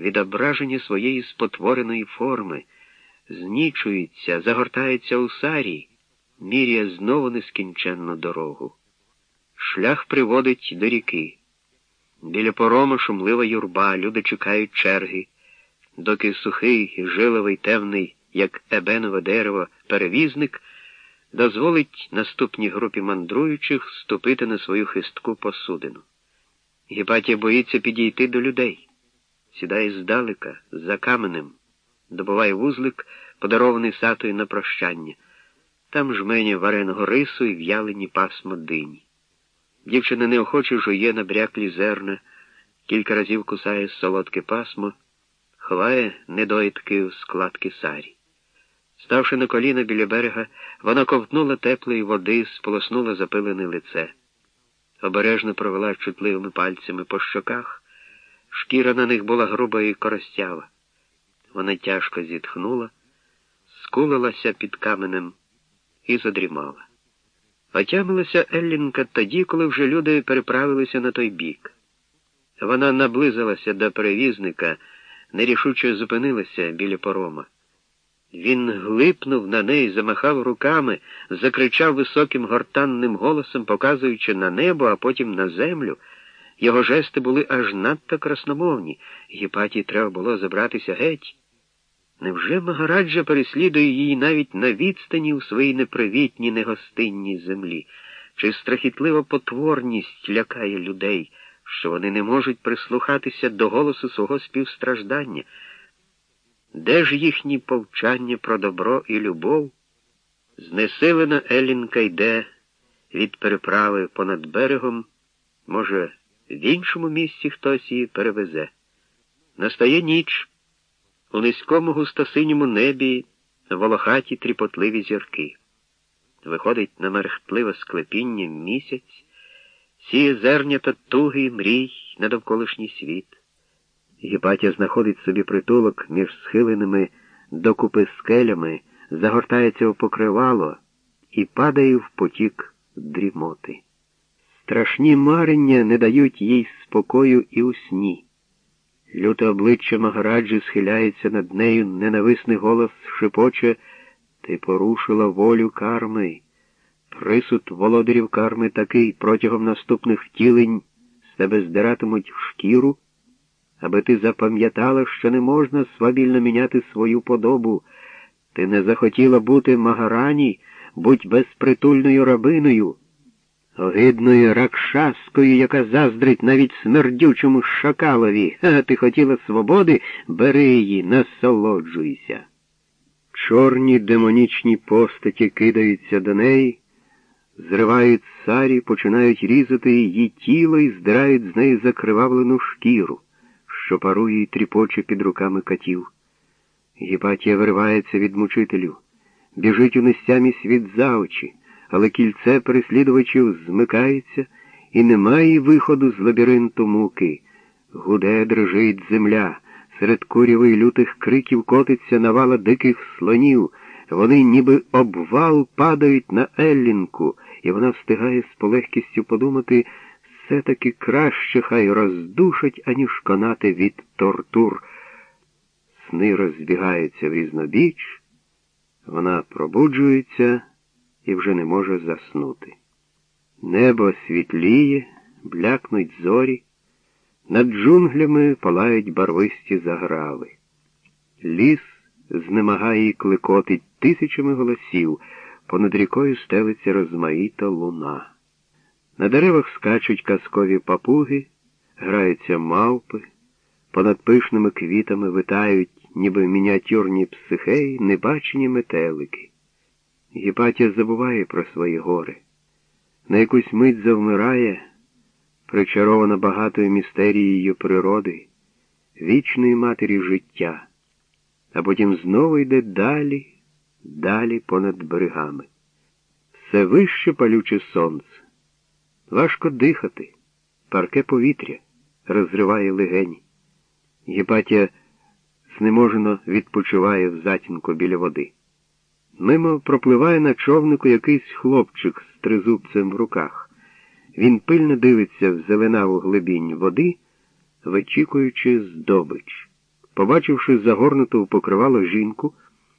відображення своєї спотвореної форми, знічується, загортається у сарі, міряє знову нескінченну дорогу. Шлях приводить до ріки. Біля порома шумлива юрба, люди чекають черги, доки сухий, жиловий, темний, як ебенове дерево, перевізник дозволить наступній групі мандруючих ступити на свою хистку посудину. Гіпатія боїться підійти до людей, сідає здалека, за каменем, добуває вузлик, подарований сатою на прощання. Там жменя вареного рису і в'ялені пасмо дині. Дівчина неохоче жує на бряклі зерна, кілька разів кусає солодке пасмо, ховає недоїдки в складки сарі. Ставши на коліна біля берега, вона ковтнула теплої води, сполоснула запилене лице. Обережно провела чутливими пальцями по щоках, шкіра на них була груба і коростява. Вона тяжко зітхнула, скулилася під каменем і задрімала. Отямилася Еллінка тоді, коли вже люди переправилися на той бік. Вона наблизилася до перевізника, нерішуче зупинилася біля порома. Він глипнув на неї, замахав руками, закричав високим гортанним голосом, показуючи на небо, а потім на землю. Його жести були аж надто красномовні. Гіпатії треба було забратися геть. Невже Магараджа переслідує її навіть на відстані у своїй непривітній, негостинній землі? Чи страхітлива потворність лякає людей, що вони не можуть прислухатися до голосу свого співстраждання? Де ж їхні повчання про добро і любов? Знесилена Елінка йде від переправи понад берегом, може, в іншому місці хтось її перевезе. Настає ніч. У низькому густосиньому небі волохаті тріпотливі зірки. Виходить на мерехтливе склепіння місяць, сіє зернята туги мрій на довколишній світ. Гіпатія знаходить собі притулок між схиленими докупи скелями, загортається в покривало і падає в потік дрімоти. Страшні марення не дають їй спокою і у сні. Люте обличчя Магараджі схиляється над нею, ненависний голос шепоче Ти порушила волю карми. Присуд володарів карми такий протягом наступних втілень з тебе здиратимуть шкіру аби ти запам'ятала, що не можна свавільно міняти свою подобу. Ти не захотіла бути магарані, будь безпритульною рабиною, огидною ракшаскою, яка заздрить навіть смердючому шакалові. А ти хотіла свободи, бери її, насолоджуйся. Чорні демонічні постаті кидаються до неї, зривають сарі, починають різати її тіло і здирають з неї закривавлену шкіру що парує і тріпоче під руками катів. Гіпатія виривається від мучителів, біжить у нестямі світ за очі, але кільце переслідувачів змикається і немає виходу з лабіринту муки. Гуде дрижить земля, серед курів і лютих криків котиться навала диких слонів. Вони ніби обвал падають на Еллінку, і вона встигає з полегкістю подумати все-таки краще хай роздушать, аніж конати від тортур. Сни розбігаються в різнобіч, вона пробуджується і вже не може заснути. Небо світліє, блякнуть зорі, над джунглями палають барвисті заграви. Ліс знемагає і кликотить тисячами голосів, понад рікою стелиться розмаїта луна. На деревах скачуть казкові папуги, граються мавпи, понад пишними квітами витають, ніби мініатюрні психеї, небачені метелики. Гіпатія забуває про свої гори. На якусь мить завмирає, причарована багатою містерією природи, вічної матері життя, а потім знову йде далі, далі понад берегами. Все вище палюче сонце. Важко дихати, парке повітря розриває легені. Гіпатія знеможено відпочиває в затінку біля води. Мимо пропливає на човнику якийсь хлопчик з тризубцем в руках. Він пильно дивиться в зеленаву глибінь води, вичікуючи здобич. Побачивши загорнуту в покривало жінку,